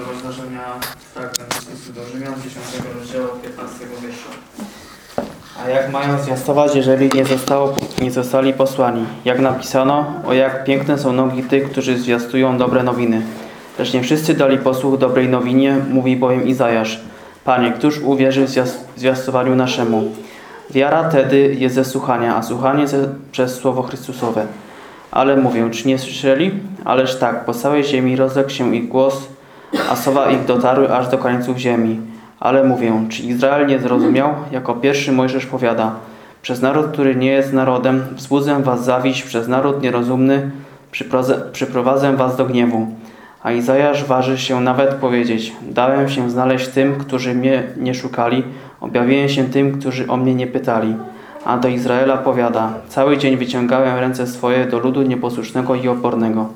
ważnego zdarzenia fragment z listu do Rzymian 10 rozdziału 15 wiersza. A jak mają zwiastować, jeżeli nie, zostało, nie zostali posłani? Jak napisano, o jak piękne są nogi tych, którzy zwiastują dobre nowiny. Lecz nie wszyscy dali posłuch dobrej nowinie, mówi bowiem Izajasz. Panie, któż uwierzy w zwias- zwiastowaniu naszemu? Wiara tedy jest ze słuchania, a słuchanie ze, przez Słowo Chrystusowe. Ale mówię, czy nie słyszeli? Ależ tak, po całej ziemi rozległ się ich głos, a słowa ich dotarły aż do krańców ziemi. Ale mówię, czy Izrael nie zrozumiał? Jako pierwszy Mojżesz powiada, przez naród, który nie jest narodem, wzbudzę was zawiść, przez naród nierozumny przyprowadzę, was do gniewu. A Izajasz waży się nawet powiedzieć, dałem się znaleźć tym, którzy mnie nie szukali, objawiłem się tym, którzy o mnie nie pytali. A do Izraela powiada, cały dzień wyciągałem ręce swoje do ludu nieposłusznego i opornego.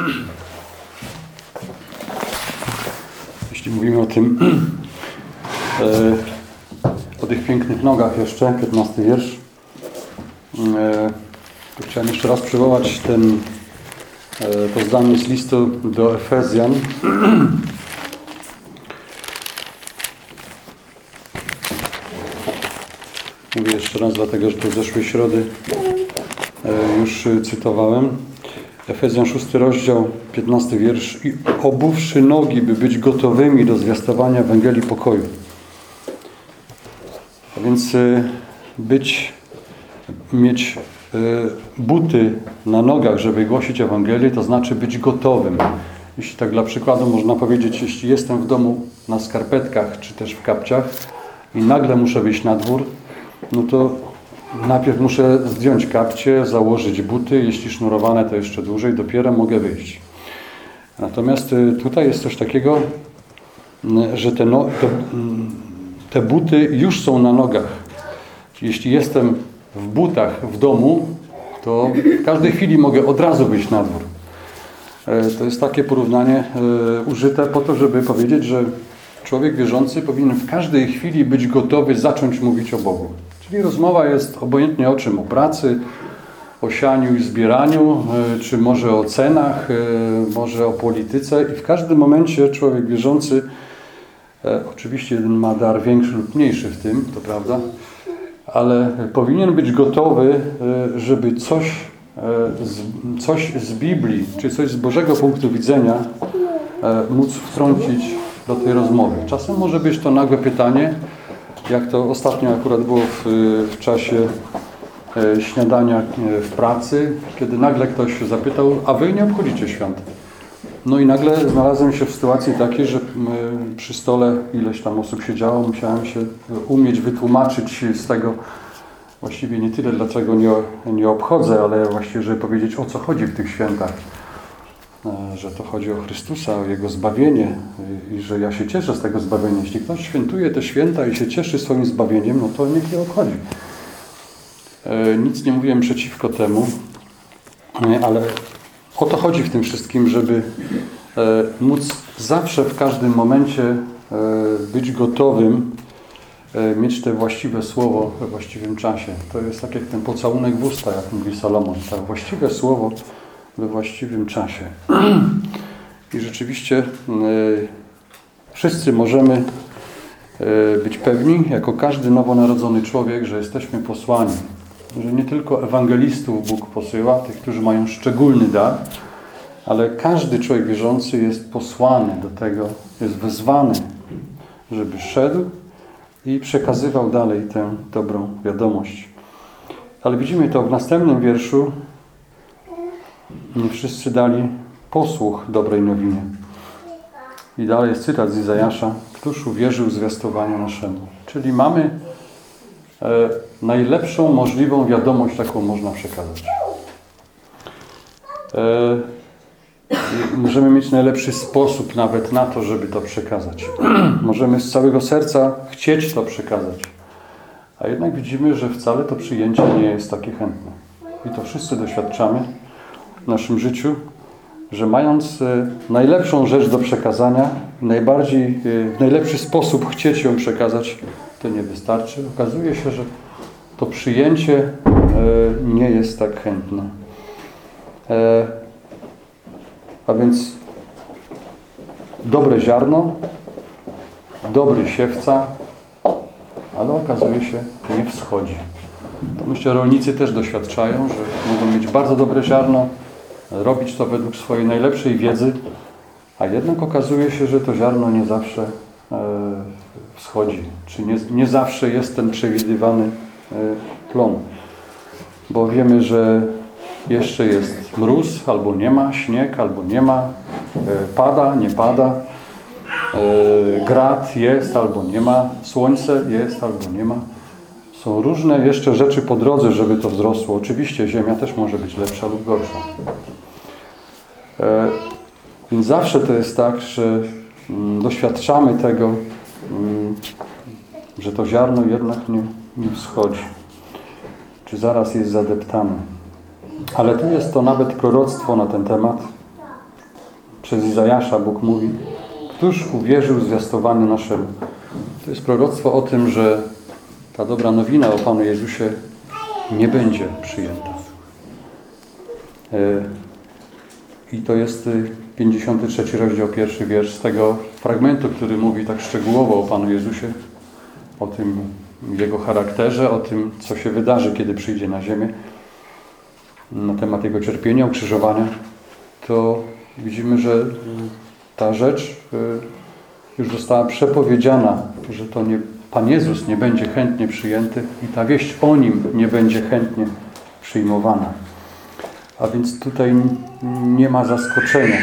Jeśli mówimy o tym, e, o tych pięknych nogach jeszcze, 15 wiersz, e, to chciałem jeszcze raz przywołać ten, e, to zdanie z listu do Efezjan. Mówię jeszcze raz, dlatego że to zeszłej środy już cytowałem. Efezjan 6 rozdział, 15 wiersz. I obuwszy nogi, by być gotowymi do zwiastowania Ewangelii pokoju. A więc e, być, mieć e, buty na nogach, żeby głosić Ewangelię, to znaczy być gotowym. Jeśli tak dla przykładu można powiedzieć, jeśli jestem w domu na skarpetkach, czy też w kapciach i nagle muszę wyjść na dwór, no to najpierw muszę zdjąć kapcie, założyć buty, jeśli sznurowane to jeszcze dłużej, dopiero mogę wyjść. Natomiast y, tutaj jest coś takiego, y, że te, no, te, mm, te buty już są na nogach. Jeśli jestem w butach w domu, to w każdej chwili mogę od razu wyjść na dwór. E, To jest takie porównanie e, użyte po to, żeby powiedzieć, że człowiek wierzący powinien w każdej chwili być gotowy zacząć mówić o Bogu. Czyli rozmowa jest obojętnie o czym, o pracy, o sianiu i zbieraniu, e, czy może o cenach, e, może o polityce i w każdym momencie człowiek wierzący, e, oczywiście ma dar większy lub mniejszy w tym, to prawda, ale powinien być gotowy, żeby coś, z, coś z Biblii, czy coś z Bożego punktu widzenia móc wtrącić do tej rozmowy. Czasem może być to nagłe pytanie, jak to ostatnio akurat było w, w czasie e, śniadania e, w pracy, kiedy nagle ktoś zapytał, a wy nie obchodzicie świąt. No i nagle znalazłem się w sytuacji takiej, że przy stole ileś tam osób siedziało, musiałem się umieć wytłumaczyć z tego właściwie nie tyle dlaczego nie, nie obchodzę, ale właściwie, żeby powiedzieć o co chodzi w tych świętach. E, Że to chodzi o Chrystusa, o Jego zbawienie i- że ja się cieszę z tego zbawienia. Jeśli ktoś świętuje te święta i się cieszy swoim zbawieniem, no to niech je obchodzi. E, Nic nie mówiłem przeciwko temu, e, ale o to chodzi w tym wszystkim, żeby móc zawsze, w każdym momencie być gotowym, mieć te właściwe słowo we właściwym czasie. To jest tak jak ten pocałunek w usta, jak mówi Salomon. Tak, właściwe słowo we właściwym czasie. I rzeczywiście e, wszyscy możemy e, być pewni, jako każdy nowonarodzony człowiek, że jesteśmy posłani. Że nie tylko ewangelistów Bóg posyła, tych, którzy mają szczególny dar, ale każdy człowiek wierzący jest posłany do tego, jest wezwany, żeby szedł i przekazywał dalej tę dobrą wiadomość. Ale widzimy to w następnym wierszu. Nie wszyscy dali posłuch dobrej nowinie. I dalej jest cytat z Izajasza. Któż uwierzył zwiastowaniu naszemu? Czyli mamy e, najlepszą możliwą wiadomość, jaką można przekazać. E, możemy mieć najlepszy sposób nawet na to, żeby to przekazać. możemy z całego serca chcieć to przekazać. A jednak widzimy, że wcale to przyjęcie nie jest takie chętne. I to wszyscy doświadczamy w naszym życiu, że mając e, najlepszą rzecz do przekazania, najbardziej, e, w najlepszy sposób chcieć ją przekazać, to nie wystarczy. Okazuje się, że to przyjęcie e, nie jest tak chętne. A więc dobre ziarno, dobry siewca, ale okazuje się, nie wschodzi. To myślę, rolnicy też doświadczają, że mogą mieć bardzo dobre ziarno, robić to według swojej najlepszej wiedzy, a jednak okazuje się, że to ziarno nie zawsze e, wschodzi, czy nie, nie zawsze jest ten przewidywany e, plon. Bo wiemy, że jeszcze jest mróz, albo nie ma, śnieg, albo nie ma, e, pada, nie pada, grad jest, albo nie ma, słońce jest, albo nie ma. Są różne jeszcze rzeczy po drodze, żeby to wzrosło. Oczywiście ziemia też może być lepsza lub gorsza. E, więc zawsze to jest tak, że mm, doświadczamy tego, mm, że to ziarno jednak nie, nie wschodzi. Czy zaraz jest zadeptane. Ale tu jest to nawet proroctwo na ten temat. Przez Izajasza Bóg mówi, Któż uwierzył zwiastowaniu naszemu? To jest proroctwo o tym, że ta dobra nowina o Panu Jezusie nie będzie przyjęta. I to jest 53 rozdział, pierwszy wiersz z tego fragmentu, który mówi tak szczegółowo o Panu Jezusie, o tym Jego charakterze, o tym, co się wydarzy, kiedy przyjdzie na ziemię, na temat Jego cierpienia, ukrzyżowania, to widzimy, że ta rzecz y, już została przepowiedziana, że to nie, Pan Jezus nie będzie chętnie przyjęty i ta wieść o Nim nie będzie chętnie przyjmowana. A więc tutaj nie ma zaskoczenia.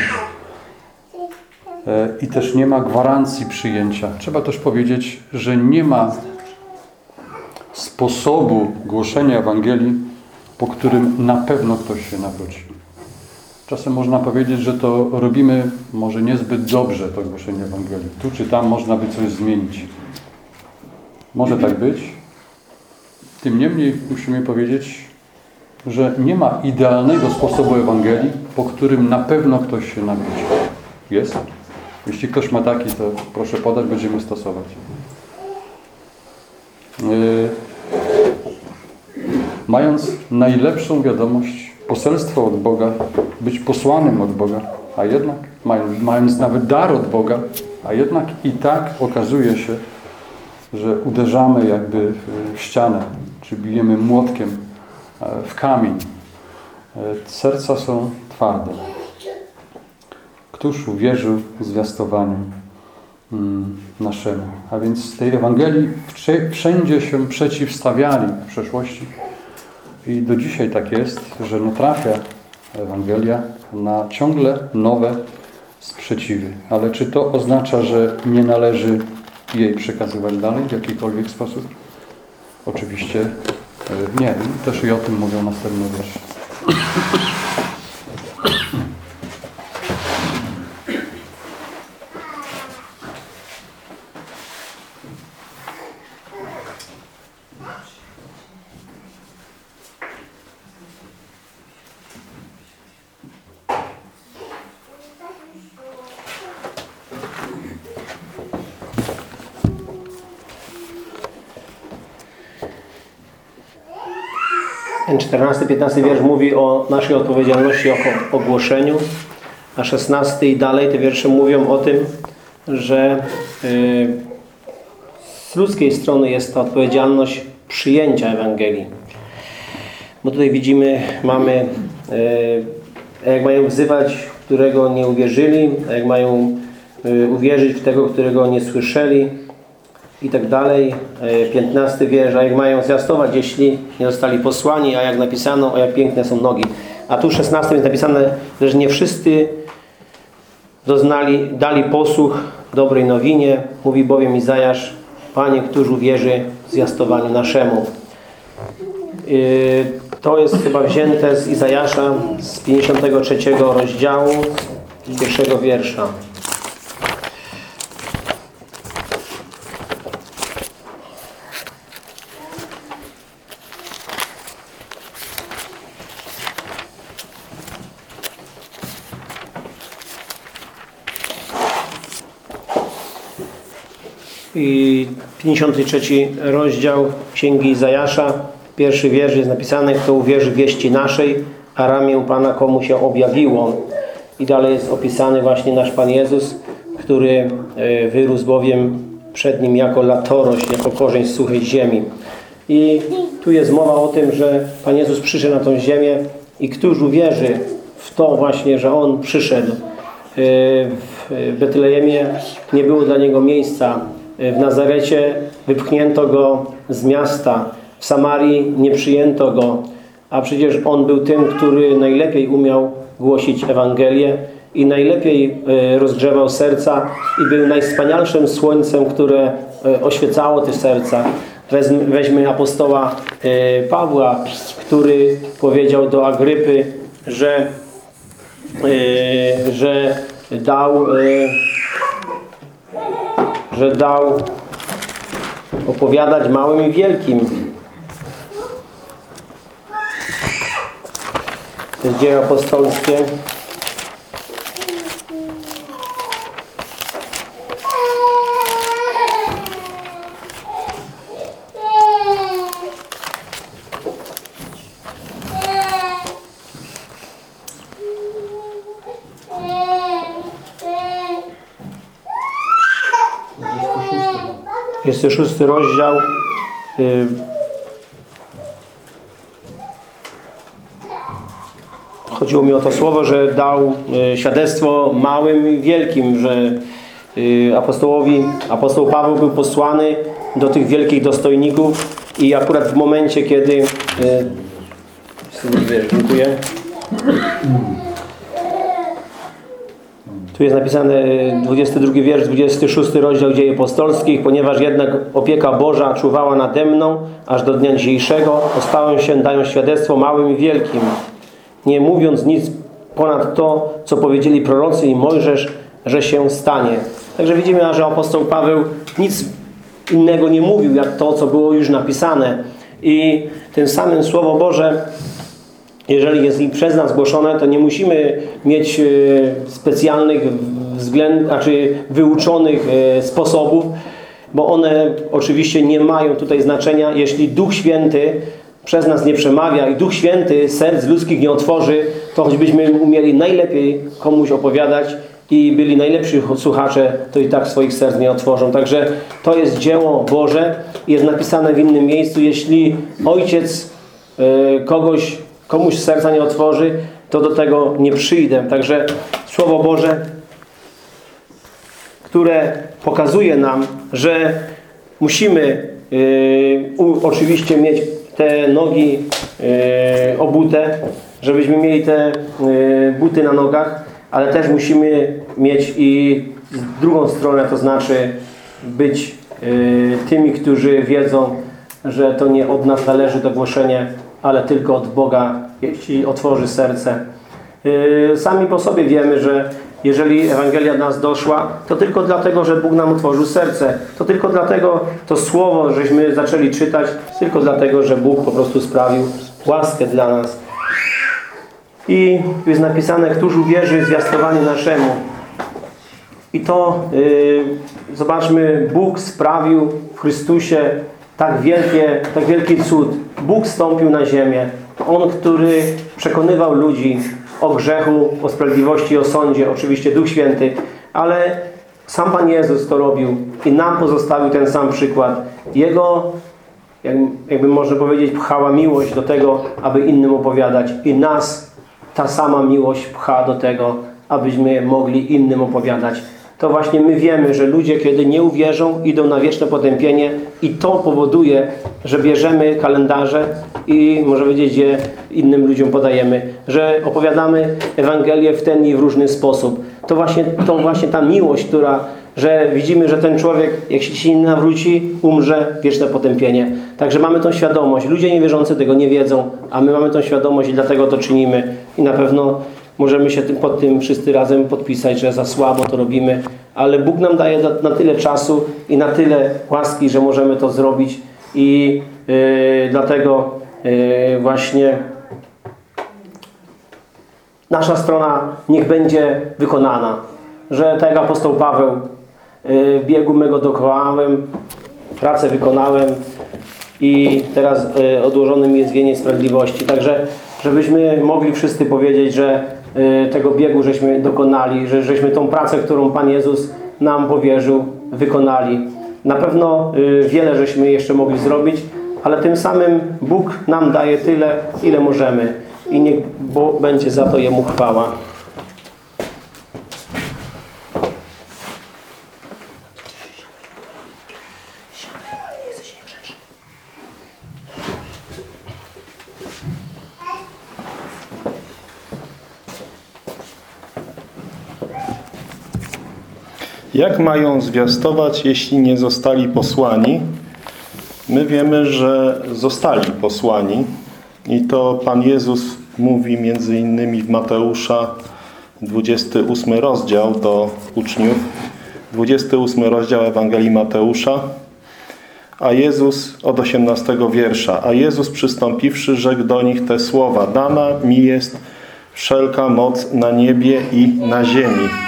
E, I też nie ma gwarancji przyjęcia. Trzeba też powiedzieć, że nie ma sposobu głoszenia Ewangelii, po którym na pewno ktoś się nawróci. Czasem można powiedzieć, że to robimy może niezbyt dobrze, to głoszenie Ewangelii. Tu czy tam można by coś zmienić. Może tak być. Tym niemniej musimy powiedzieć, że nie ma idealnego sposobu Ewangelii, po którym na pewno ktoś się nawróci. Jest? Jeśli ktoś ma taki, to proszę podać, będziemy stosować. Yy, mając najlepszą wiadomość, poselstwo od Boga, być posłanym od Boga, a jednak mając, mając nawet dar od Boga, a jednak i tak okazuje się, że uderzamy jakby w ścianę, czy bijemy młotkiem w kamień. E, serca są twarde. Któż uwierzył zwiastowaniu mm, naszemu? A więc tej Ewangelii wszędzie się przeciwstawiali w przeszłości i do dzisiaj tak jest, że natrafia Ewangelia na ciągle nowe sprzeciwy. Ale czy to oznacza, że nie należy jej przekazywać dalej w jakikolwiek sposób? Oczywiście nie. Też i o tym mówią następne wiersze. 14-15 wiersz mówi o naszej odpowiedzialności o ogłoszeniu, a 16 i dalej te wiersze mówią o tym, że y, z ludzkiej strony jest to odpowiedzialność przyjęcia Ewangelii. Bo tutaj widzimy, mamy y, jak mają wzywać, którego nie uwierzyli, jak mają y, uwierzyć w tego, którego nie słyszeli i tak dalej. Y, 15 wiersz, a jak mają zwiastować, jeśli nie zostali posłani, a jak napisano, o jak piękne są nogi. A tu 16 jest napisane, że nie wszyscy doznali, dali posłuch dobrej nowinie. Mówi bowiem Izajasz, Panie, któż uwierzy zwiastowaniu naszemu. Yy, To jest chyba wzięte z Izajasza z 53 rozdziału, z pierwszego wiersza. I 53 rozdział Księgi Izajasza, pierwszy wiersz jest napisany, kto uwierzy wieści naszej, a ramię Pana komu się objawiło. I dalej jest opisany właśnie nasz Pan Jezus, który e, wyrósł bowiem przed Nim jako latorość, jako korzeń z suchej ziemi. I tu jest mowa o tym, że Pan Jezus przyszedł na tą ziemię i któż uwierzy w to właśnie, że On przyszedł. E, W Betlejemie nie było dla Niego miejsca. E, W Nazarecie wypchnięto Go z miasta. W Samarii nie przyjęto Go. A przecież On był tym, który najlepiej umiał głosić Ewangelię i najlepiej e, rozgrzewał serca i był najwspanialszym słońcem, które e, oświecało te serca. Weźmy apostoła Pawła, który powiedział do Agrypy, że, że dał że dał opowiadać małym i wielkim. To jest dzieje apostolskie. Jest to szósty rozdział. Chodziło mi o to słowo, że dał y, świadectwo małym i wielkim, że y, apostołowi, apostoł Paweł był posłany do tych wielkich dostojników i akurat w momencie, kiedy y, dziękuję. Tu jest napisane y, 22 wiersz, 26 rozdział Dziei Apostolskich. Ponieważ jednak opieka Boża czuwała nade mną, aż do dnia dzisiejszego, ostałem się, dają świadectwo małym i wielkim, nie mówiąc nic ponad to, co powiedzieli prorocy i Mojżesz, że się stanie. Także widzimy, że apostoł Paweł nic innego nie mówił, jak to, co było już napisane. I tym samym Słowo Boże jeżeli jest i przez nas głoszone, to nie musimy mieć e, specjalnych względ, znaczy wyuczonych e, sposobów, bo one oczywiście nie mają tutaj znaczenia, jeśli Duch Święty przez nas nie przemawia i Duch Święty serc ludzkich nie otworzy, to choćbyśmy umieli najlepiej komuś opowiadać i byli najlepsi słuchacze, to i tak swoich serc nie otworzą. Także to jest dzieło Boże, jest napisane w innym miejscu. Jeśli Ojciec e, kogoś komuś serca nie otworzy, to do tego nie przyjdę. Także Słowo Boże, które pokazuje nam, że musimy yy, u, oczywiście mieć te nogi yy, obute, żebyśmy mieli te yy, buty na nogach, ale też musimy mieć i drugą stronę, to znaczy być yy, tymi, którzy wiedzą, że to nie od nas należy to głoszenie, ale tylko od Boga, jeśli otworzy serce. Yy, Sami po sobie wiemy, że jeżeli Ewangelia do nas doszła, to tylko dlatego, że Bóg nam otworzył serce. To tylko dlatego to słowo, żeśmy zaczęli czytać, tylko dlatego, że Bóg po prostu sprawił łaskę dla nas. I tu jest napisane, któż uwierzy zwiastowaniu naszemu. I to, yy, zobaczmy, Bóg sprawił w Chrystusie tak, wielkie, tak wielki cud. Bóg stąpił na ziemię. On, który przekonywał ludzi, o grzechu, o sprawiedliwości, o sądzie, oczywiście Duch Święty, ale sam Pan Jezus to robił i nam pozostawił ten sam przykład. Jego, jak, jakby można powiedzieć, pchała miłość do tego, aby innym opowiadać i nas ta sama miłość pcha do tego, abyśmy mogli innym opowiadać. To właśnie my wiemy, że ludzie, kiedy nie uwierzą, idą na wieczne potępienie i to powoduje, że bierzemy kalendarze i może powiedzieć, je innym ludziom podajemy, że opowiadamy Ewangelię w ten i w różny sposób. To właśnie, to właśnie ta miłość, która, że widzimy, że ten człowiek, jak się nie nawróci, umrze, wieczne potępienie. Także mamy tą świadomość. Ludzie niewierzący tego nie wiedzą, a my mamy tą świadomość i dlatego to czynimy. I na pewno możemy się tym, pod tym wszyscy razem podpisać, że za słabo to robimy, ale Bóg nam daje na, na tyle czasu i na tyle łaski, że możemy to zrobić i yy, dlatego yy, właśnie nasza strona niech będzie wykonana. Że tak jak apostoł Paweł yy, biegu mego dokonałem, pracę wykonałem i teraz yy, odłożony mi jest wieniec sprawiedliwości. Także żebyśmy mogli wszyscy powiedzieć, że tego biegu żeśmy dokonali, że żeśmy tą pracę, którą Pan Jezus nam powierzył, wykonali. Na pewno yy, wiele żeśmy jeszcze mogli zrobić, ale tym samym Bóg nam daje tyle, ile możemy i niech będzie za to Jemu chwała. Jak mają zwiastować, jeśli nie zostali posłani? My wiemy, że zostali posłani i to Pan Jezus mówi między innymi w Mateusza 28 rozdział do uczniów. 28 rozdział Ewangelii Mateusza. A Jezus od 18 wiersza. A Jezus przystąpiwszy rzekł do nich te słowa. Dana mi jest wszelka moc na niebie i na ziemi.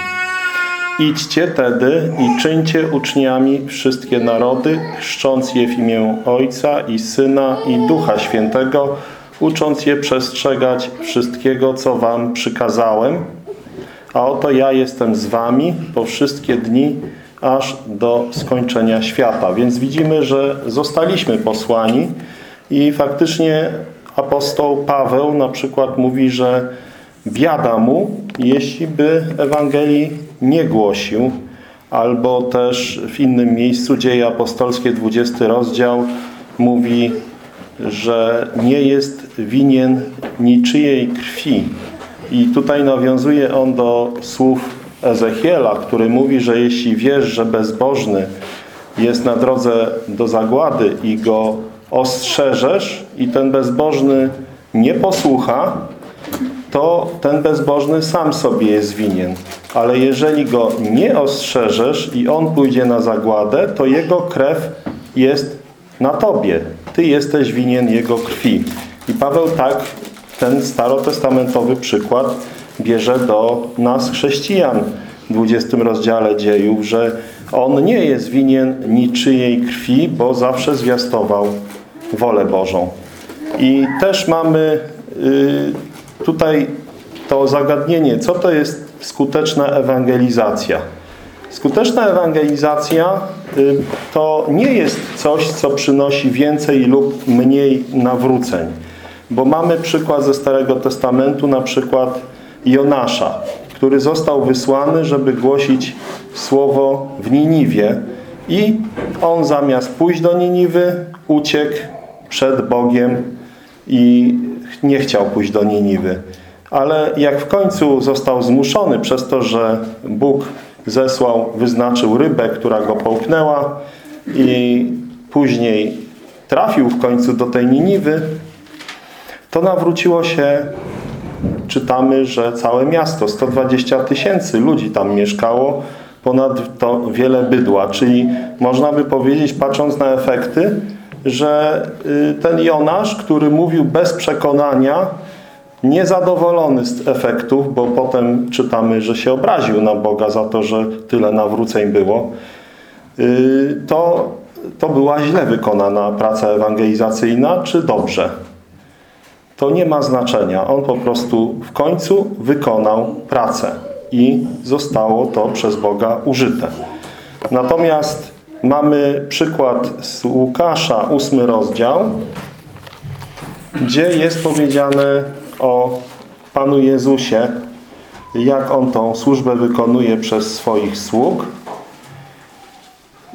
Idźcie tedy i czyńcie uczniami wszystkie narody, chrzcząc je w imię Ojca i Syna i Ducha Świętego, ucząc je przestrzegać wszystkiego, co wam przykazałem. A oto ja jestem z wami po wszystkie dni, aż do skończenia świata. Więc widzimy, że zostaliśmy posłani i faktycznie apostoł Paweł na przykład mówi, że biada mu, jeśli by Ewangelii nie głosił, albo też w innym miejscu Dzieje Apostolskie, 20 rozdział mówi, że nie jest winien niczyjej krwi. I tutaj nawiązuje on do słów Ezechiela, który mówi, że jeśli wiesz, że bezbożny jest na drodze do zagłady i go ostrzeżesz i ten bezbożny nie posłucha, to ten bezbożny sam sobie jest winien. Ale jeżeli go nie ostrzeżesz i on pójdzie na zagładę, to jego krew jest na tobie. Ty jesteś winien jego krwi. I Paweł tak ten starotestamentowy przykład bierze do nas chrześcijan w 20 rozdziale dziejów, że on nie jest winien niczyjej krwi, bo zawsze zwiastował wolę Bożą. I też mamy y, tutaj to zagadnienie, co to jest skuteczna ewangelizacja. Skuteczna ewangelizacja y, to nie jest coś, co przynosi więcej lub mniej nawróceń. Bo mamy przykład ze Starego Testamentu, na przykład Jonasza, który został wysłany, żeby głosić słowo w Niniwie i on zamiast pójść do Niniwy, uciekł przed Bogiem i nie chciał pójść do Niniwy. Ale jak w końcu został zmuszony przez to, że Bóg zesłał, wyznaczył rybę, która go połknęła i później trafił w końcu do tej Niniwy, to nawróciło się, czytamy, że całe miasto, 120 tysięcy ludzi tam mieszkało, ponad to wiele bydła, czyli można by powiedzieć, patrząc na efekty, że y, ten Jonasz, który mówił bez przekonania, niezadowolony z efektów, bo potem czytamy, że się obraził na Boga za to, że tyle nawróceń było, y, to, to była źle wykonana praca ewangelizacyjna, czy dobrze? to nie ma znaczenia. On po prostu w końcu wykonał pracę i zostało to przez Boga użyte. Natomiast mamy przykład z Łukasza, ósmy rozdział, gdzie jest powiedziane o Panu Jezusie, jak On tą służbę wykonuje przez swoich sług.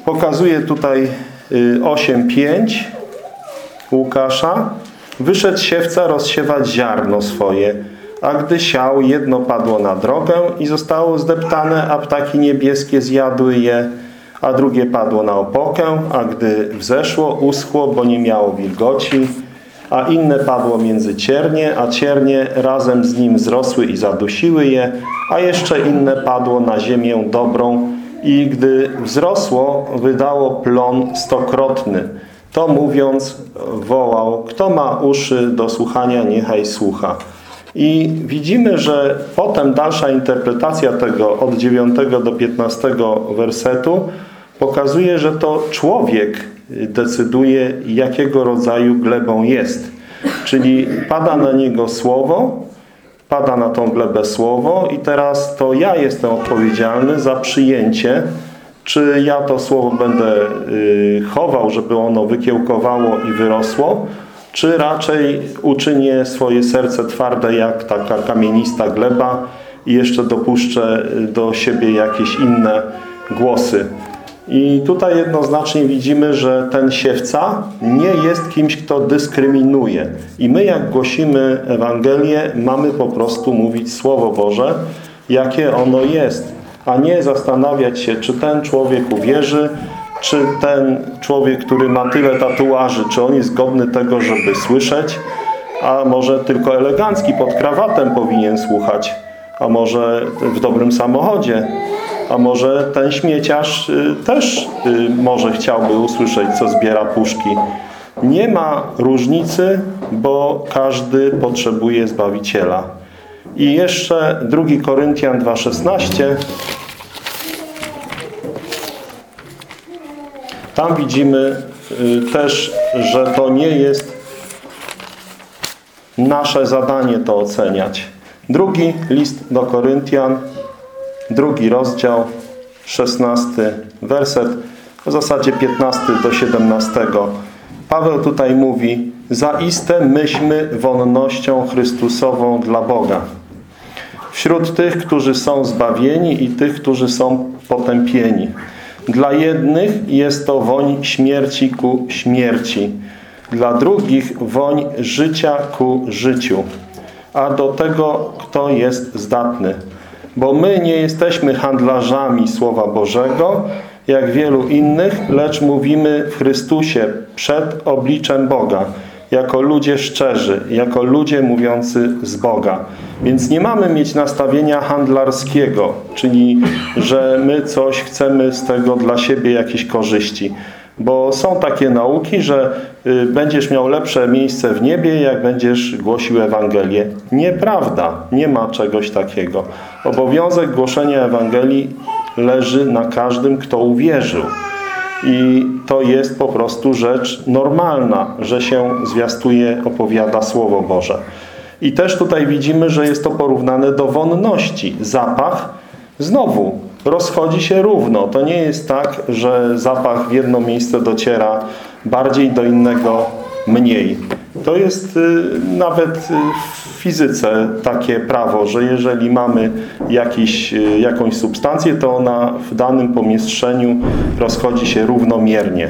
Pokazuje tutaj y, 8.5 Łukasza. Wyszedł siewca rozsiewać ziarno swoje, a gdy siał, jedno padło na drogę i zostało zdeptane, a ptaki niebieskie zjadły je, a drugie padło na opokę, a gdy wzeszło, uschło, bo nie miało wilgoci, a inne padło między ciernie, a ciernie razem z nim wzrosły i zadusiły je, a jeszcze inne padło na ziemię dobrą i gdy wzrosło, wydało plon stokrotny. To mówiąc wołał, kto ma uszy do słuchania, niechaj słucha. I widzimy, że potem dalsza interpretacja tego od 9 do 15 wersetu pokazuje, że to człowiek decyduje, jakiego rodzaju glebą jest. Czyli pada na niego słowo, pada na tą glebę słowo i teraz to ja jestem odpowiedzialny za przyjęcie, czy ja to słowo będę y, chował, żeby ono wykiełkowało i wyrosło, czy raczej uczynię swoje serce twarde jak taka kamienista gleba i jeszcze dopuszczę do siebie jakieś inne głosy. I tutaj jednoznacznie widzimy, że ten siewca nie jest kimś, kto dyskryminuje. I my jak głosimy Ewangelię, mamy po prostu mówić Słowo Boże, jakie ono jest, a nie zastanawiać się, czy ten człowiek uwierzy, czy ten człowiek, który ma tyle tatuaży, czy on jest godny tego, żeby słyszeć, a może tylko elegancki pod krawatem powinien słuchać, a może w dobrym samochodzie, a może ten śmieciarz y, też y, może chciałby usłyszeć, co zbiera puszki. Nie ma różnicy, bo każdy potrzebuje Zbawiciela. I jeszcze 2 Koryntian 2,16 Tam widzimy y, też, że to nie jest nasze zadanie to oceniać. Drugi list do Koryntian, drugi rozdział, 16 werset, w zasadzie 15 do 17. Paweł tutaj mówi, zaiste myśmy wonnością Chrystusową dla Boga. Wśród tych, którzy są zbawieni i tych, którzy są potępieni. Dla jednych jest to woń śmierci ku śmierci, dla drugich woń życia ku życiu, a do tego kto jest zdatny. Bo my nie jesteśmy handlarzami Słowa Bożego, jak wielu innych, lecz mówimy w Chrystusie przed obliczem Boga, jako ludzie szczerzy, jako ludzie mówiący z Boga. Więc nie mamy mieć nastawienia handlarskiego, czyli że my coś chcemy z tego dla siebie jakieś korzyści. Bo są takie nauki, że y, będziesz miał lepsze miejsce w niebie, jak będziesz głosił Ewangelię. Nieprawda. Nie ma czegoś takiego. Obowiązek głoszenia Ewangelii leży na każdym, kto uwierzył. I to jest po prostu rzecz normalna, że się zwiastuje, opowiada Słowo Boże. I też tutaj widzimy, że jest to porównane do wonności. Zapach znowu rozchodzi się równo. To nie jest tak, że zapach w jedno miejsce dociera bardziej, do innego mniej. To jest y, nawet y, w fizyce takie prawo, że jeżeli mamy jakiś, y, jakąś substancję, to ona w danym pomieszczeniu rozchodzi się równomiernie.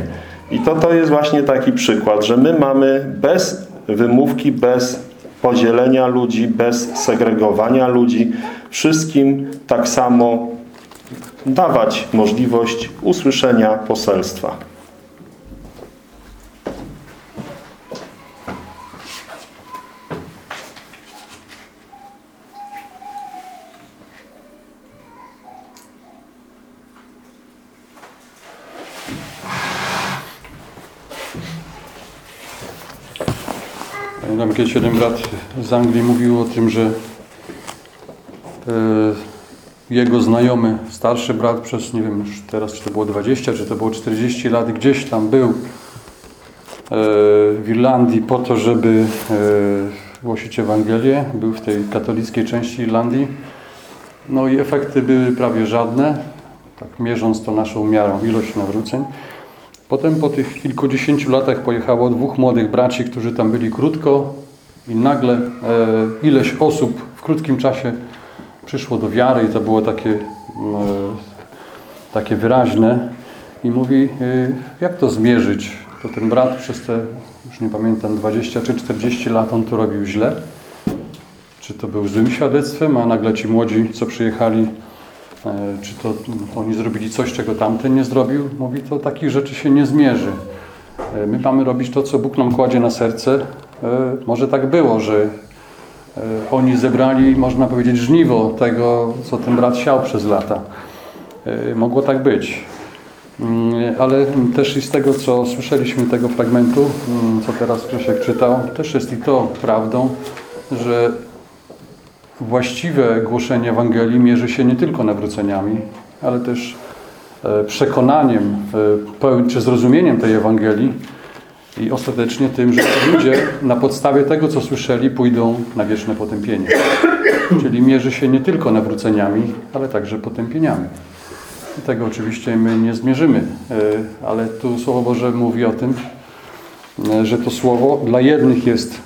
I to, to jest właśnie taki przykład, że my mamy bez wymówki, bez podzielenia ludzi, bez segregowania ludzi, wszystkim tak samo dawać możliwość usłyszenia poselstwa. Pamiętam kiedyś jeden brat z Anglii mówił o tym, że e, jego znajomy, starszy brat przez, nie wiem już teraz, czy to było 20, czy to było 40 lat, gdzieś tam był e, w Irlandii po to, żeby głosić Ewangelię. Był w tej katolickiej części Irlandii. No i efekty były prawie żadne, tak mierząc to naszą miarą, ilość nawróceń. Potem po tych kilkudziesięciu latach pojechało dwóch młodych braci, którzy tam byli krótko i nagle e, ileś osób w krótkim czasie przyszło do wiary i to było takie, e, takie wyraźne. I mówi, e, jak to zmierzyć? To ten brat przez te, już nie pamiętam, 20 czy 40 lat on to robił źle. Czy to był złym świadectwem, a nagle ci młodzi, co przyjechali, czy to oni zrobili coś, czego tamten nie zrobił? Mówi, to takich rzeczy się nie zmierzy. My mamy robić to, co Bóg nam kładzie na serce. E, Może tak było, że e, oni zebrali, można powiedzieć, żniwo tego, co ten brat siał przez lata. E, Mogło tak być. Mm, Ale też i z tego, co słyszeliśmy tego fragmentu, mm, co teraz Grzesiek czytał, też jest i to prawdą, że właściwe głoszenie Ewangelii mierzy się nie tylko nawróceniami, ale też przekonaniem czy zrozumieniem tej Ewangelii i ostatecznie tym, że ludzie na podstawie tego, co słyszeli, pójdą na wieczne potępienie. Czyli mierzy się nie tylko nawróceniami, ale także potępieniami. I tego oczywiście my nie zmierzymy, e, ale tu Słowo Boże mówi o tym, e, że to Słowo dla jednych jest,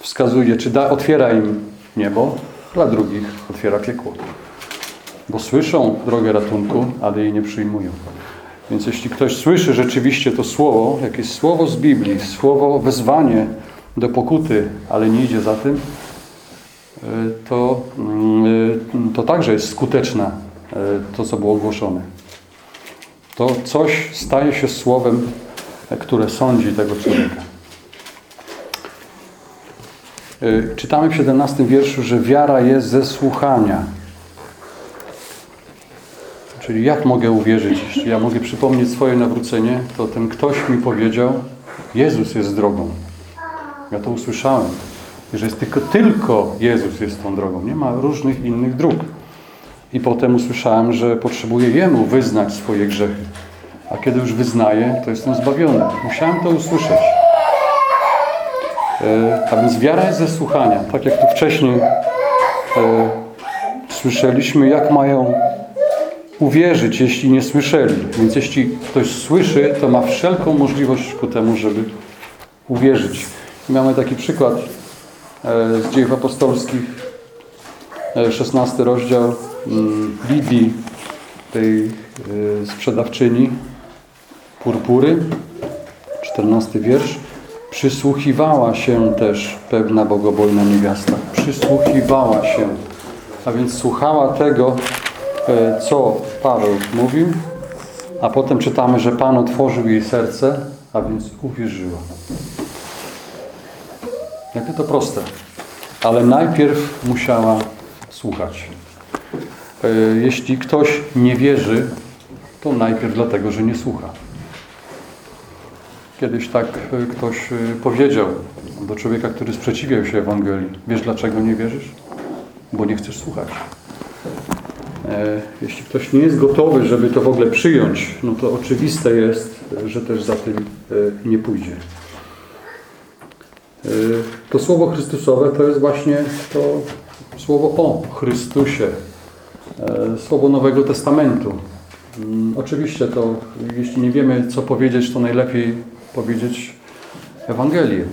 wskazuje, czy da, otwiera im niebo, dla drugich otwiera piekło. Bo słyszą drogę ratunku, ale jej nie przyjmują. Więc jeśli ktoś słyszy rzeczywiście to Słowo, jakieś Słowo z Biblii, Słowo wezwanie do pokuty, ale nie idzie za tym, y, to, y, to także jest skuteczne y, to, co było ogłoszone. To coś staje się słowem, które sądzi tego człowieka. Czytamy w 17 wierszu, że wiara jest ze słuchania. Czyli jak mogę uwierzyć? Jeśli ja mogę przypomnieć swoje nawrócenie, to ten ktoś mi powiedział, Jezus jest drogą. Ja to usłyszałem. Że jest tylko, tylko Jezus jest tą drogą. Nie ma różnych innych dróg. I potem usłyszałem, że potrzebuję Jemu wyznać swoje grzechy. A kiedy już wyznaję, to jestem zbawiony. Musiałem to usłyszeć. E, A więc wiara jest ze słuchania. Tak jak tu wcześniej e, słyszeliśmy, jak mają uwierzyć, jeśli nie słyszeli. Więc jeśli ktoś słyszy, to ma wszelką możliwość ku temu, żeby uwierzyć. Mamy taki przykład e, z dziejów apostolskich, e, 16 rozdział mm, Lidii, tej e, sprzedawczyni purpury, 14 wiersz. Przysłuchiwała się też pewna bogobojna niewiasta. Przysłuchiwała się, a więc słuchała tego, e, co Paweł mówił, a potem czytamy, że Pan otworzył jej serce, a więc uwierzyła. Jakie to proste. Ale najpierw musiała słuchać. E, Jeśli ktoś nie wierzy, to najpierw dlatego, że nie słucha. Kiedyś tak e, ktoś e, powiedział do człowieka, który sprzeciwiał się Ewangelii. Wiesz dlaczego nie wierzysz? Bo nie chcesz słuchać. E, Jeśli ktoś nie jest gotowy, żeby to w ogóle przyjąć, no to oczywiste jest, że też za tym e, nie pójdzie. E, To słowo Chrystusowe to jest właśnie to słowo o Chrystusie, słowo Nowego Testamentu. Mm, Oczywiście to, jeśli nie wiemy, co powiedzieć, to najlepiej powiedzieć Ewangelię.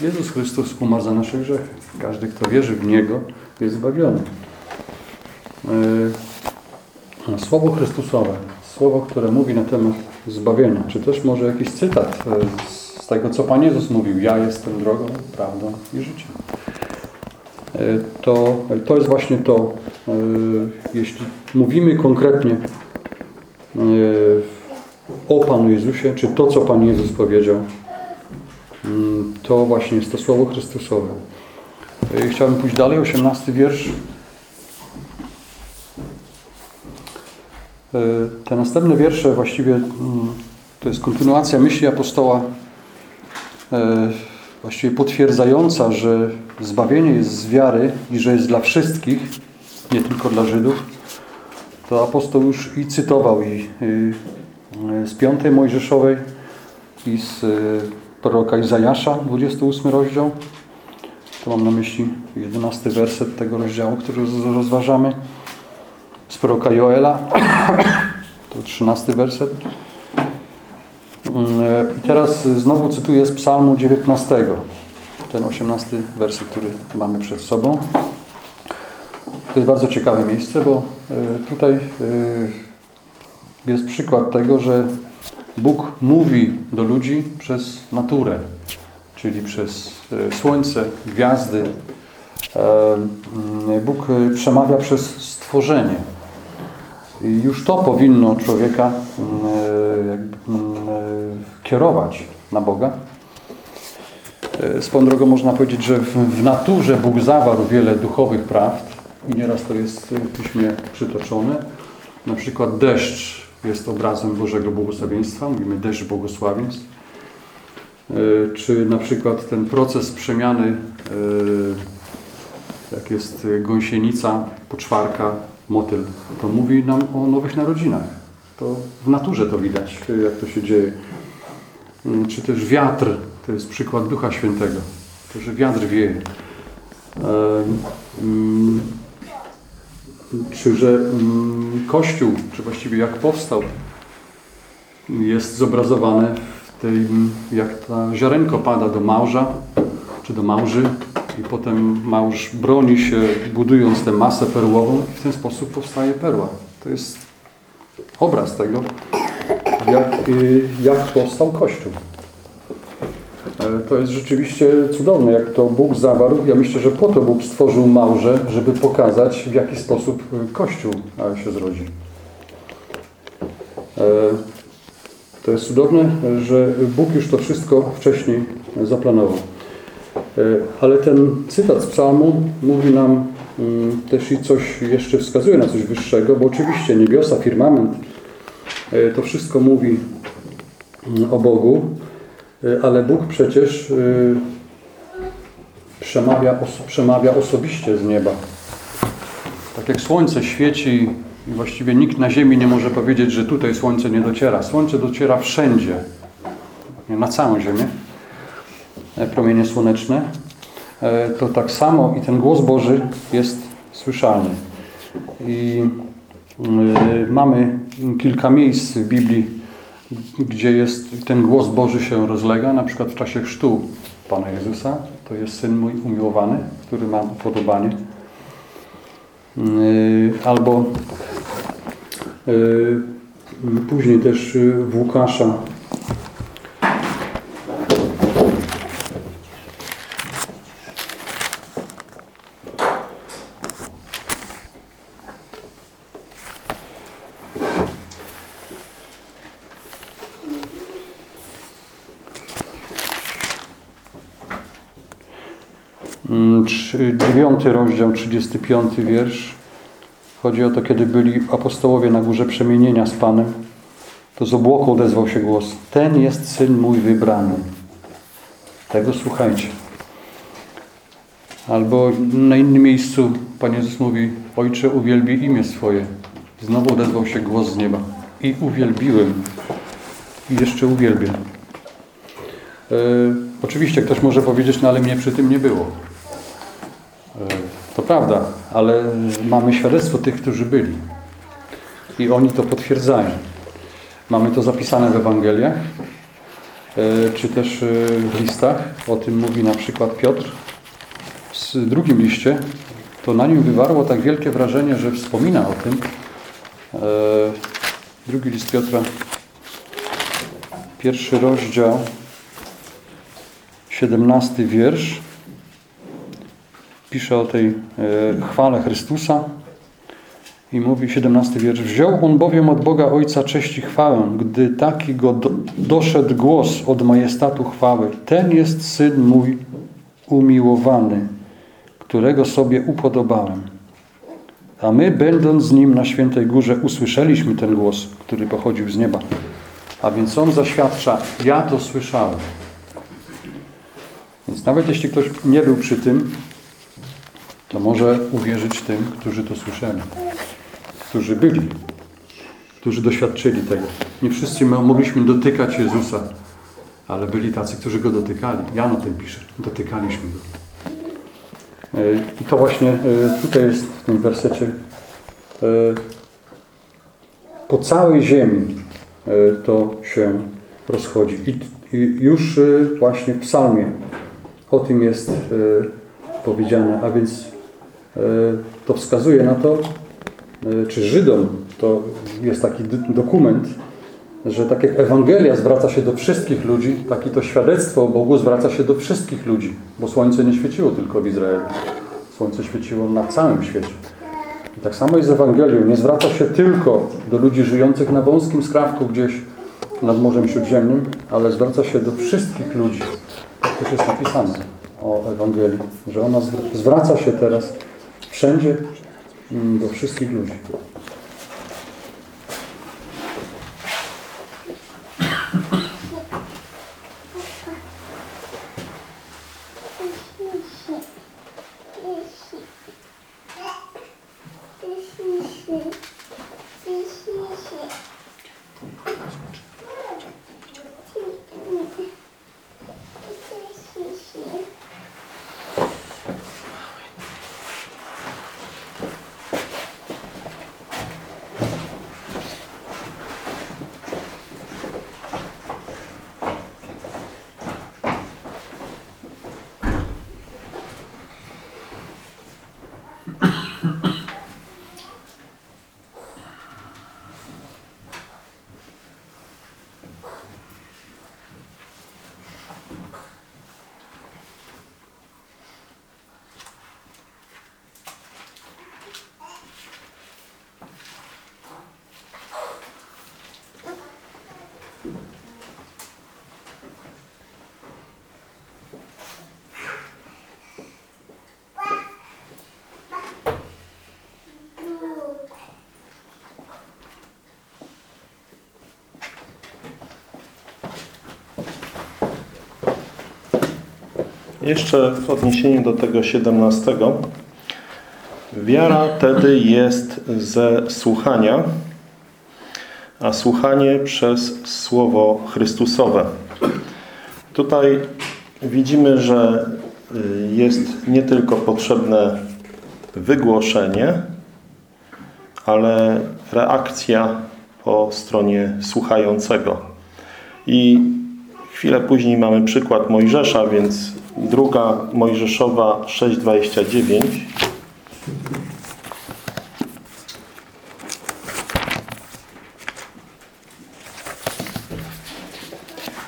Jezus Chrystus umarł za nasze grzechy. Każdy, kto wierzy w Niego, jest zbawiony. E, Słowo Chrystusowe, słowo, które mówi na temat zbawienia, czy też może jakiś cytat e, z tego, co Pan Jezus mówił, ja jestem drogą, prawdą i życiem. E, To, to jest właśnie to, jeśli mówimy konkretnie o Panu Jezusie, czy to, co Pan Jezus powiedział, mm, to właśnie jest to słowo Chrystusowe. Chciałbym pójść dalej, 18 wiersz. Te następne wiersze właściwie mm, to jest kontynuacja myśli apostoła, e, właściwie potwierdzająca, że zbawienie jest z wiary i że jest dla wszystkich, nie tylko dla Żydów. To apostoł już i cytował i y, y, z piątej Mojżeszowej i z y, proroka Izajasza, 28 rozdział. To mam na myśli 11 werset tego rozdziału, który roz- rozważamy z proroka Joela. To 13 werset. Mm, e, I teraz znowu cytuję z Psalmu 19. Ten 18 werset, który mamy przed sobą. To jest bardzo ciekawe miejsce, bo e, tutaj e, jest przykład tego, że Bóg mówi do ludzi przez naturę, czyli przez słońce, gwiazdy. Bóg przemawia przez stworzenie. Już to powinno człowieka mm, e, mm, e, kierować na Boga. E, Swoją drogą można powiedzieć, że w, naturze Bóg zawarł wiele duchowych prawd i nieraz to jest w piśmie przytoczone. Na przykład deszcz jest obrazem Bożego błogosławieństwa, mówimy deszcz błogosławieństw. Czy na przykład ten proces przemiany, jak jest gąsienica, poczwarka, motyl, to mówi nam o nowych narodzinach. To w naturze to widać, jak to się dzieje. Mm, Czy też wiatr, to jest przykład Ducha Świętego. To, że wiatr wieje. Mm, Czy że mm, Kościół, czy właściwie jak powstał, jest zobrazowane w mm, jak ta ziarenko pada do małża, czy do małży i potem małż broni się, budując tę masę perłową i w ten sposób powstaje perła. To jest obraz tego, jak, y, jak powstał Kościół. E, To jest rzeczywiście cudowne, jak to Bóg zawarł. Ja myślę, że po to Bóg stworzył małże, żeby pokazać, w jaki sposób Kościół e, się zrodzi. E, To jest cudowne, że Bóg już to wszystko wcześniej zaplanował. E, Ale ten cytat z psalmu mówi nam mm, też i coś jeszcze wskazuje na coś wyższego, bo oczywiście niebiosa, firmament, e, to wszystko mówi mm, o Bogu, e, ale Bóg przecież przemawia, przemawia osobiście z nieba. Tak jak słońce świeci i właściwie nikt na ziemi nie może powiedzieć, że tutaj słońce nie dociera. Słońce dociera wszędzie, na całą ziemię, promienie słoneczne. E, To tak samo i ten głos Boży jest słyszalny. I y, mamy kilka miejsc w Biblii, gdzie jest ten głos Boży się rozlega, na przykład w czasie chrztu Pana Jezusa. To jest Syn mój umiłowany, który mam upodobanie. Y, Albo później też w Łukasza 9 rozdział, 35 wiersz. Chodzi o to, kiedy byli apostołowie na górze przemienienia z Panem, to z obłoku odezwał się głos. Ten jest Syn mój wybrany. Tego słuchajcie. Albo na innym miejscu Pan Jezus mówi, Ojcze uwielbi imię swoje. Znowu odezwał się głos z nieba. I uwielbiłem. I jeszcze uwielbię. Yy, oczywiście ktoś może powiedzieć, no ale mnie przy tym nie było. To prawda, ale mamy świadectwo tych, którzy byli. I oni to potwierdzają. Mamy to zapisane w Ewangeliach, e, czy też e, w listach. O tym mówi na przykład Piotr. W drugim liście to na nim wywarło tak wielkie wrażenie, że wspomina o tym. E, Drugi list Piotra, pierwszy rozdział, 17 wiersz. Pisze o tej e, chwale Chrystusa i mówi 17 wiersz. Wziął on bowiem od Boga Ojca cześć i chwałę, gdy taki go do, doszedł głos od majestatu chwały. Ten jest Syn mój umiłowany, którego sobie upodobałem. A my, będąc z Nim na Świętej Górze, usłyszeliśmy ten głos, który pochodził z nieba. A więc On zaświadcza, ja to słyszałem. Więc nawet jeśli ktoś nie był przy tym, to może uwierzyć tym, którzy to słyszeli, którzy byli, którzy doświadczyli tego. Nie wszyscy my mogliśmy dotykać Jezusa, ale byli tacy, którzy Go dotykali. Jan o tym pisze. Dotykaliśmy Go. Y, I to właśnie y, tutaj jest w tym wersecie y, po całej ziemi to się rozchodzi. I, już właśnie w psalmie o tym jest powiedziane, a więc to wskazuje na to, y, czy Żydom to jest taki dokument, że tak jak Ewangelia zwraca się do wszystkich ludzi, tak i to świadectwo o Bogu zwraca się do wszystkich ludzi, bo słońce nie świeciło tylko w Izraelu. Słońce świeciło na całym świecie. I tak samo jest z Ewangelią. Nie zwraca się tylko do ludzi żyjących na wąskim skrawku gdzieś nad Morzem Śródziemnym, ale zwraca się do wszystkich ludzi. Tak też jest napisane o Ewangelii, że ona zwr- zwraca się teraz wszędzie mm, do wszystkich ludzi. Jeszcze w odniesieniu do tego 17. Wiara tedy jest ze słuchania, a słuchanie przez Słowo Chrystusowe. Tutaj widzimy, że y, jest nie tylko potrzebne wygłoszenie, ale reakcja po stronie słuchającego. I chwilę później mamy przykład Mojżesza, więc druga Mojżeszowa 6,29.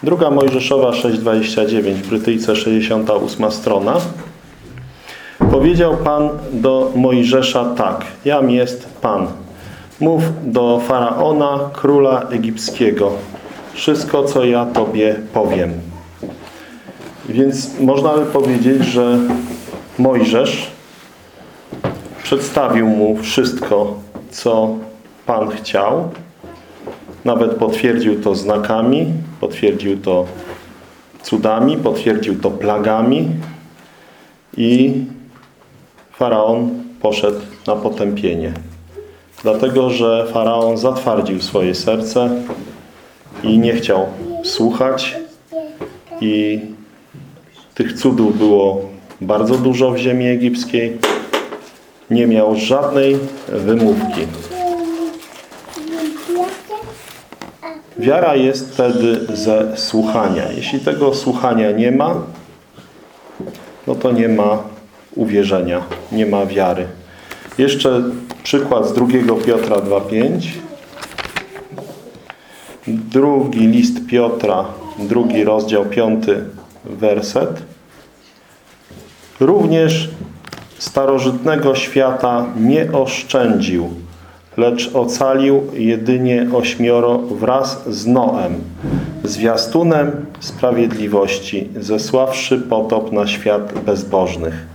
Druga Mojżeszowa 6,29, w Brytyjce 68 strona. Powiedział Pan do Mojżesza tak, jam jest Pan. Mów do Faraona, króla egipskiego, wszystko, co ja Tobie powiem. Więc można by powiedzieć, że Mojżesz przedstawił mu wszystko, co Pan chciał. Nawet potwierdził to znakami, potwierdził to cudami, potwierdził to plagami i Faraon poszedł na potępienie. Dlatego, że Faraon zatwardził swoje serce i nie chciał słuchać i tych cudów było bardzo dużo w ziemi egipskiej. Nie miał żadnej wymówki. Wiara jest wtedy ze słuchania. Jeśli tego słuchania nie ma, no to nie ma uwierzenia, nie ma wiary. Jeszcze przykład z 2 Piotra 2,5. Drugi list Piotra, drugi rozdział, piąty werset. Również starożytnego świata nie oszczędził, lecz ocalił jedynie ośmioro wraz z Noem, zwiastunem sprawiedliwości, zesławszy potop na świat bezbożnych.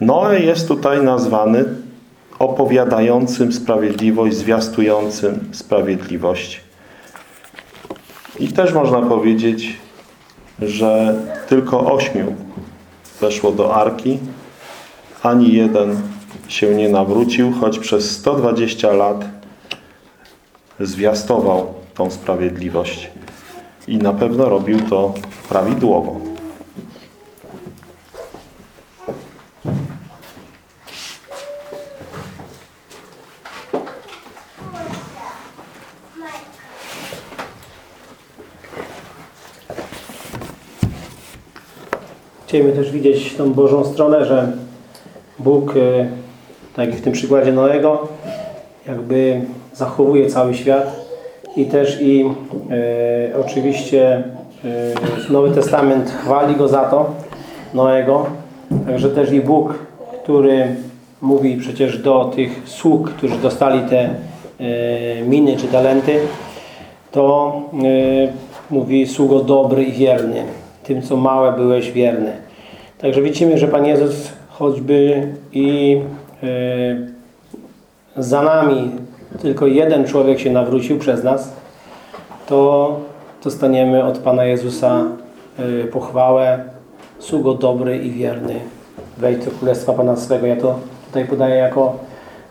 Noe jest tutaj nazwany opowiadającym sprawiedliwość, zwiastującym sprawiedliwość. I też można powiedzieć, że tylko ośmiu weszło do Arki, ani jeden się nie nawrócił, choć przez 120 lat zwiastował tą sprawiedliwość. I na pewno robił to prawidłowo. Chcielibyśmy też widzieć tą Bożą stronę, że Bóg, e, tak jak w tym przykładzie Noego, jakby zachowuje cały świat i też i e, oczywiście e, Nowy Testament chwali go za to, Noego, także też i Bóg, który mówi przecież do tych sług, którzy dostali te e, miny czy talenty, to e, mówi sługo dobry i wierny, tym co małe byłeś wierny. Także widzimy, że Pan Jezus choćby i e, za nami tylko jeden człowiek się nawrócił przez nas, to dostaniemy od Pana Jezusa y, pochwałę sługo dobry i wierny wejdź do Królestwa Pana swego. Ja to tutaj podaję jako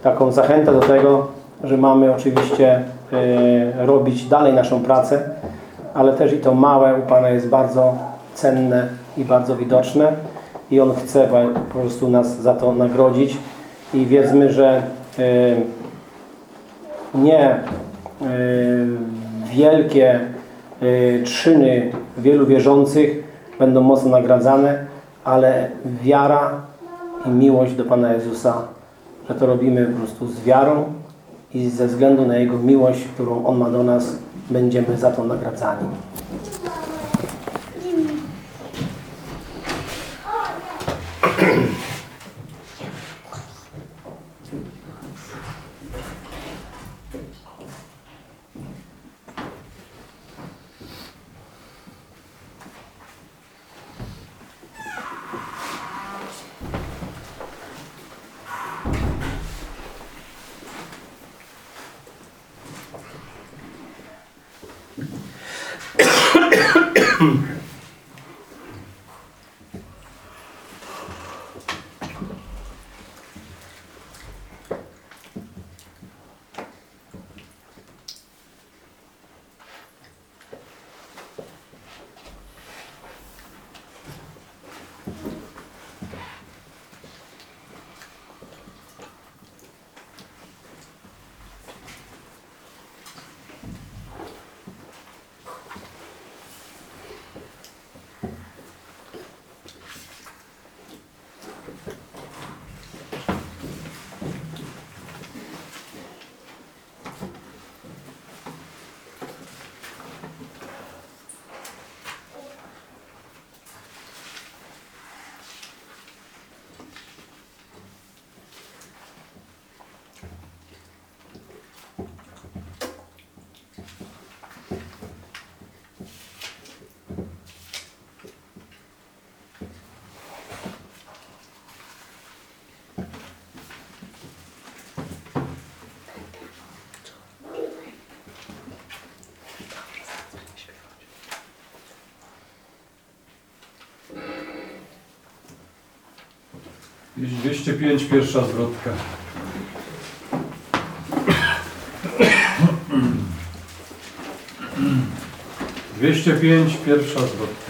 taką zachętę do tego, że mamy oczywiście y, robić dalej naszą pracę, ale też i to małe u Pana jest bardzo cenne i bardzo widoczne i On chce po prostu nas za to nagrodzić i wiedzmy, że y, nie y, wielkie y, czyny wielu wierzących będą mocno nagradzane, ale wiara i miłość do Pana Jezusa, że to robimy po prostu z wiarą i ze względu na Jego miłość, którą On ma do nas, będziemy za to nagradzani. Jest 205, pierwsza zwrotka. Dwieście pięć, pierwsza zwrotka.